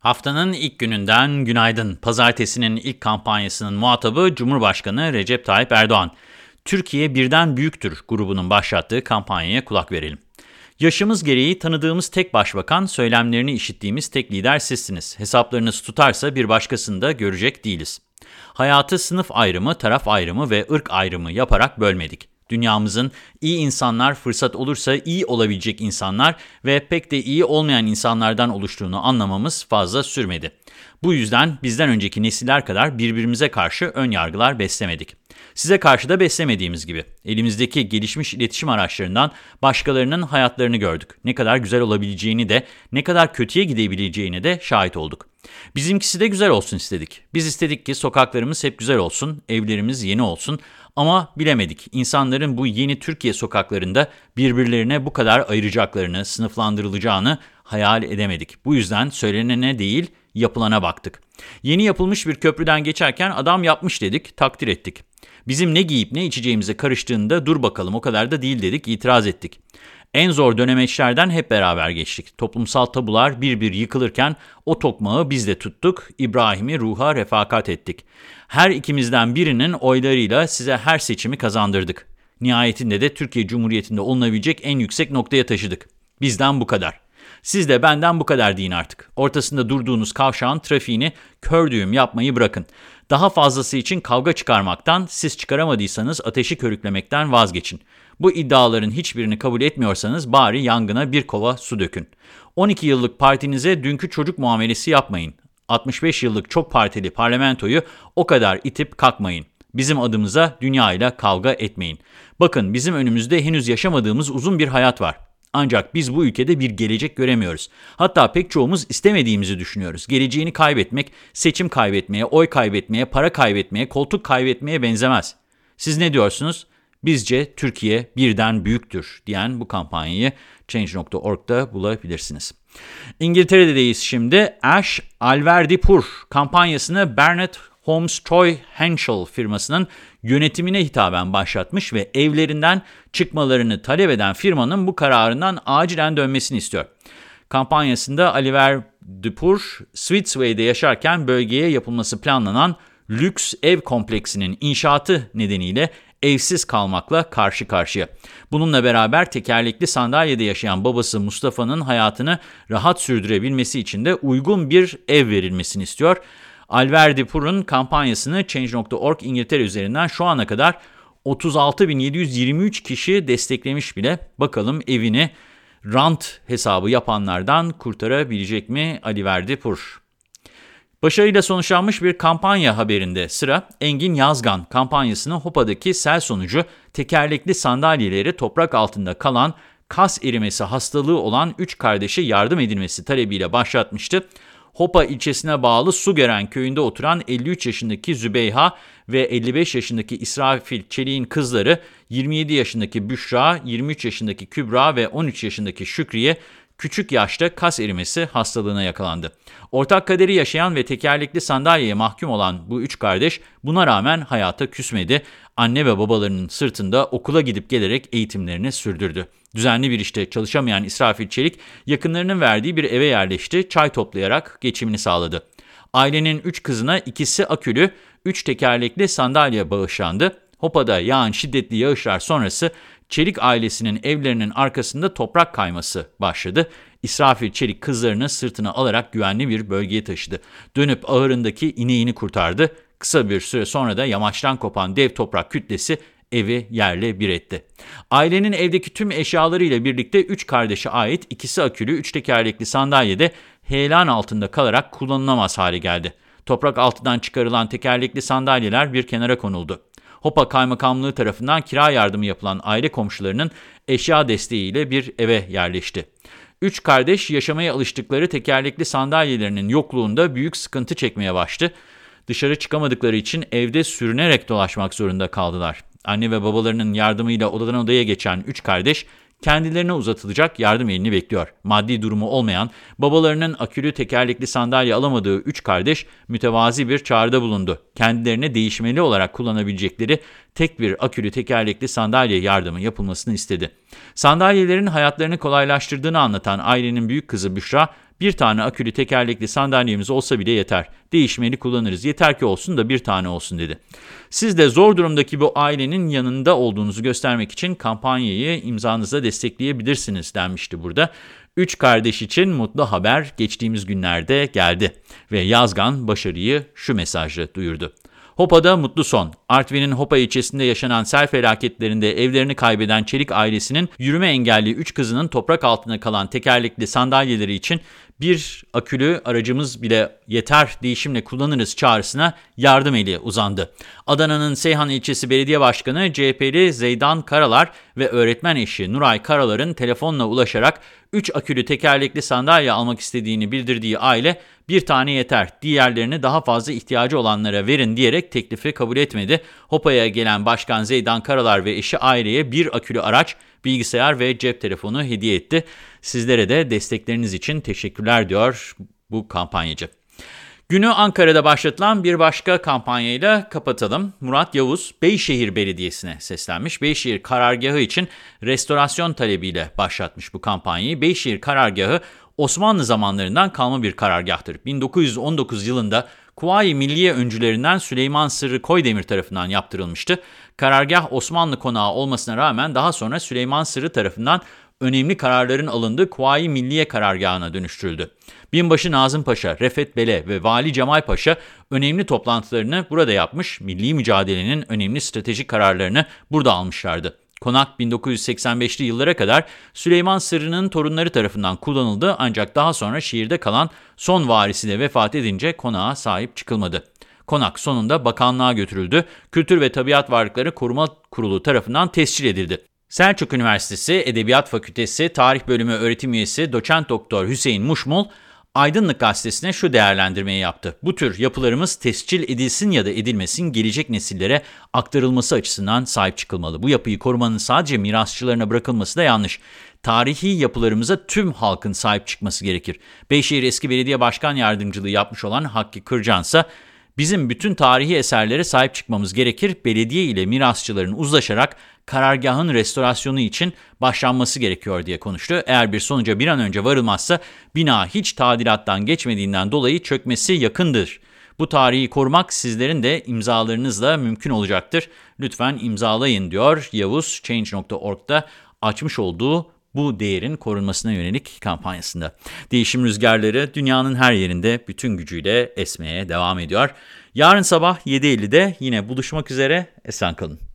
Haftanın ilk gününden günaydın. Pazartesinin ilk kampanyasının muhatabı Cumhurbaşkanı Recep Tayyip Erdoğan. Türkiye birden büyüktür grubunun başlattığı kampanyaya kulak verelim. Yaşımız gereği tanıdığımız tek başbakan, söylemlerini işittiğimiz tek lider sizsiniz. Hesaplarınız tutarsa bir başkasını da görecek değiliz. Hayatı sınıf ayrımı, taraf ayrımı ve ırk ayrımı yaparak bölmedik. Dünyamızın iyi insanlar, fırsat olursa iyi olabilecek insanlar ve pek de iyi olmayan insanlardan oluştuğunu anlamamız fazla sürmedi. Bu yüzden bizden önceki nesiller kadar birbirimize karşı ön yargılar beslemedik. Size karşı da beslemediğimiz gibi. Elimizdeki gelişmiş iletişim araçlarından başkalarının hayatlarını gördük. Ne kadar güzel olabileceğini de, ne kadar kötüye gidebileceğini de şahit olduk. Bizimkisi de güzel olsun istedik. Biz istedik ki sokaklarımız hep güzel olsun, evlerimiz yeni olsun ama bilemedik. İnsanların bu yeni Türkiye sokaklarında birbirlerine bu kadar ayıracaklarını, sınıflandırılacağını hayal edemedik. Bu yüzden söylenene değil, yapılana baktık. Yeni yapılmış bir köprüden geçerken adam yapmış dedik, takdir ettik. Bizim ne giyip ne içeceğimize karıştığında dur bakalım o kadar da değil dedik, itiraz ettik. En zor dönemeçlerden hep beraber geçtik. Toplumsal tabular bir bir yıkılırken o tokmağı biz de tuttuk, İbrahim'i ruha refakat ettik. Her ikimizden birinin oylarıyla size her seçimi kazandırdık. Nihayetinde de Türkiye Cumhuriyeti'nde olunabilecek en yüksek noktaya taşıdık. Bizden bu kadar. Siz de benden bu kadar deyin artık. Ortasında durduğunuz kavşağın trafiğini kör düğüm yapmayı bırakın. Daha fazlası için kavga çıkarmaktan, siz çıkaramadıysanız ateşi körüklemekten vazgeçin. Bu iddiaların hiçbirini kabul etmiyorsanız bari yangına bir kova su dökün. 12 yıllık partinize dünkü çocuk muamelesi yapmayın. 65 yıllık çok partili parlamentoyu o kadar itip kalkmayın. Bizim adımıza dünya ile kavga etmeyin. Bakın bizim önümüzde henüz yaşamadığımız uzun bir hayat var. Ancak biz bu ülkede bir gelecek göremiyoruz. Hatta pek çoğumuz istemediğimizi düşünüyoruz. Geleceğini kaybetmek, seçim kaybetmeye, oy kaybetmeye, para kaybetmeye, koltuk kaybetmeye benzemez. Siz ne diyorsunuz? Bizce Türkiye birden büyüktür diyen bu kampanyayı Change.org'da bulabilirsiniz. İngiltere'deyiz şimdi. Ash Alverdi-Pur kampanyasını Bernard Holmes Troy Henschel firmasının yönetimine hitaben başlatmış ve evlerinden çıkmalarını talep eden firmanın bu kararından acilen dönmesini istiyor. Kampanyasında Oliver Dupur, Switzway'de yaşarken bölgeye yapılması planlanan lüks ev kompleksinin inşaatı nedeniyle evsiz kalmakla karşı karşıya. Bununla beraber tekerlekli sandalyede yaşayan babası Mustafa'nın hayatını rahat sürdürebilmesi için de uygun bir ev verilmesini istiyor. Alverdi Pur'un kampanyasını Change.org İngiltere üzerinden şu ana kadar 36.723 kişi desteklemiş bile. Bakalım evini rant hesabı yapanlardan kurtarabilecek mi Ali Verdi Pur? Başarıyla sonuçlanmış bir kampanya haberinde sıra Engin Yazgan kampanyasını Hopa'daki sel sonucu tekerlekli sandalyeleri toprak altında kalan kas erimesi hastalığı olan 3 kardeşe yardım edilmesi talebiyle başlatmıştı. Hopa ilçesine bağlı Sugeren köyünde oturan 53 yaşındaki Zübeyha ve 55 yaşındaki İsrafil Çelik'in kızları 27 yaşındaki Büşra, 23 yaşındaki Kübra ve 13 yaşındaki Şükriye küçük yaşta kas erimesi hastalığına yakalandı. Ortak kaderi yaşayan ve tekerlekli sandalyeye mahkum olan bu üç kardeş buna rağmen hayata küsmedi. Anne ve babalarının sırtında okula gidip gelerek eğitimlerini sürdürdü. Düzenli bir işte çalışamayan İsrafil Çelik yakınlarının verdiği bir eve yerleşti, çay toplayarak geçimini sağladı. Ailenin üç kızına ikisi akülü, üç tekerlekli sandalye bağışlandı. Hopa'da yağan şiddetli yağışlar sonrası Çelik ailesinin evlerinin arkasında toprak kayması başladı. İsrafil Çelik kızlarını sırtına alarak güvenli bir bölgeye taşıdı. Dönüp ahırındaki ineğini kurtardı. Kısa bir süre sonra da yamaçtan kopan dev toprak kütlesi evi yerle bir etti. Ailenin evdeki tüm eşyalarıyla birlikte üç kardeşe ait ikisi akülü, üç tekerlekli sandalyede heyelan altında kalarak kullanılamaz hale geldi. Toprak altından çıkarılan tekerlekli sandalyeler bir kenara konuldu. Hopa Kaymakamlığı tarafından kira yardımı yapılan aile komşularının eşya desteğiyle bir eve yerleşti. Üç kardeş yaşamaya alıştıkları tekerlekli sandalyelerinin yokluğunda büyük sıkıntı çekmeye başladı. Dışarı çıkamadıkları için evde sürünerek dolaşmak zorunda kaldılar. Anne ve babalarının yardımıyla odadan odaya geçen üç kardeş kendilerine uzatılacak yardım elini bekliyor. Maddi durumu olmayan, babalarının akülü tekerlekli sandalye alamadığı üç kardeş mütevazi bir çağrıda bulundu. Kendilerine değişmeli olarak kullanabilecekleri tek bir akülü tekerlekli sandalye yardımı yapılmasını istedi. Sandalyelerin hayatlarını kolaylaştırdığını anlatan ailenin büyük kızı Büşra, Bir tane akülü tekerlekli sandalyemiz olsa bile yeter. Değişmeli kullanırız. Yeter ki olsun da bir tane olsun dedi. Siz de zor durumdaki bu ailenin yanında olduğunuzu göstermek için kampanyayı imzanızla destekleyebilirsiniz denmişti burada. Üç kardeş için mutlu haber geçtiğimiz günlerde geldi ve Yazgan başarıyı şu mesajla duyurdu. Hopa'da mutlu son. Artvin'in Hopa ilçesinde yaşanan sel felaketlerinde evlerini kaybeden Çelik ailesinin yürüme engelli 3 kızının toprak altında kalan tekerlekli sandalyeleri için bir akülü aracımız bile yeter değişimle kullanırız çağrısına yardım eli uzandı. Adana'nın Seyhan ilçesi belediye başkanı CHP'li Zeydan Karalar ve öğretmen eşi Nuray Karalar'ın telefonla ulaşarak 3 akülü tekerlekli sandalye almak istediğini bildirdiği aile bir tane yeter diğerlerini daha fazla ihtiyacı olanlara verin diyerek teklifi kabul etmedi. Hopa'ya gelen Başkan Zeydan Karalar ve eşi aileye bir akülü araç, bilgisayar ve cep telefonu hediye etti. Sizlere de destekleriniz için teşekkürler diyor bu kampanyacı. Günü Ankara'da başlatılan bir başka kampanyayla kapatalım. Murat Yavuz, Beyşehir Belediyesi'ne seslenmiş. Beyşehir karargahı için restorasyon talebiyle başlatmış bu kampanyayı. Beyşehir karargahı Osmanlı zamanlarından kalma bir karargahtır. 1919 yılında Kuvayi Milliye öncülerinden Süleyman Sırrı Koydemir tarafından yaptırılmıştı. Karargah Osmanlı konağı olmasına rağmen daha sonra Süleyman Sırrı tarafından önemli kararların alındığı Kuvayi Milliye karargahına dönüştürüldü. Binbaşı Nazım Paşa, Refet Bele ve Vali Cemal Paşa önemli toplantılarını burada yapmış, milli mücadelenin önemli stratejik kararlarını burada almışlardı. Konak 1985'li yıllara kadar Süleyman Sırrı'nın torunları tarafından kullanıldı ancak daha sonra şehirde kalan son varisi de vefat edince konağa sahip çıkılmadı. Konak sonunda bakanlığa götürüldü. Kültür ve Tabiat Varlıkları Koruma Kurulu tarafından tescil edildi. Selçuk Üniversitesi Edebiyat Fakültesi Tarih Bölümü öğretim üyesi doçent doktor Hüseyin Muşmul, Aydınlık Gazetesi'ne şu değerlendirmeyi yaptı. Bu tür yapılarımız tescil edilsin ya da edilmesin gelecek nesillere aktarılması açısından sahip çıkılmalı. Bu yapıyı korumanın sadece mirasçılarına bırakılması da yanlış. Tarihi yapılarımıza tüm halkın sahip çıkması gerekir. Beyşehir Eski Belediye Başkan Yardımcılığı yapmış olan Hakkı Kırcan ise bizim bütün tarihi eserlere sahip çıkmamız gerekir. Belediye ile mirasçıların uzlaşarak karargahın restorasyonu için başlanması gerekiyor diye konuştu. Eğer bir sonuca bir an önce varılmazsa bina hiç tadilattan geçmediğinden dolayı çökmesi yakındır. Bu tarihi korumak sizlerin de imzalarınızla mümkün olacaktır. Lütfen imzalayın diyor Yavuz Change.org'da açmış olduğu bu değerin korunmasına yönelik kampanyasında. Değişim rüzgarları dünyanın her yerinde bütün gücüyle esmeye devam ediyor. Yarın sabah 7.50'de yine buluşmak üzere. Esen kalın.